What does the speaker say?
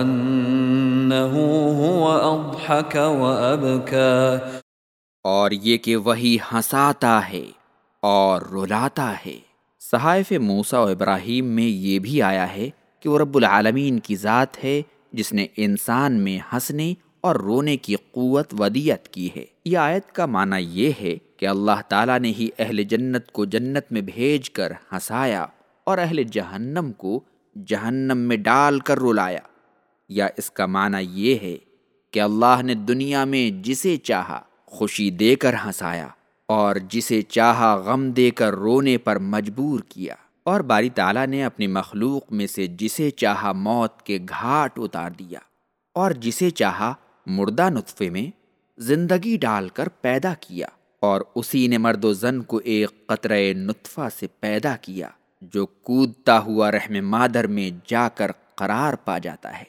وأنه هو أضحك وأبكى۔ اور یہ کہ وہی ہنساتا ہے اور رلاتا ہے۔ صحائف موسا و ابراہیم میں یہ بھی آیا ہے کہ وہ رب العالمین کی ذات ہے، جس نے انسان میں ہنسنے اور رونے کی قوت ودیت کی ہے۔ یہ آیت کا معنی یہ ہے کہ اللہ تعالیٰ نے ہی اہل جنت کو جنت میں بھیج کر ہنسایا اور اہل جہنم کو جہنم میں ڈال کر رلایا۔ یا اس کا معنی یہ ہے کہ اللہ نے دنیا میں جسے چاہا خوشی دے کر ہنسایا اور جسے چاہا غم دے کر رونے پر مجبور کیا۔ اور باری تعالیٰ نے اپنی مخلوق میں سے جسے چاہا موت کے گھاٹ اتار دیا اور جسے چاہا مردہ نطفے میں زندگی ڈال کر پیدا کیا اور اسی نے مرد و زن کو ایک قطرہ نطفہ سے پیدا کیا جو کودتا ہوا رحم مادر میں جا کر قرار پا جاتا ہے۔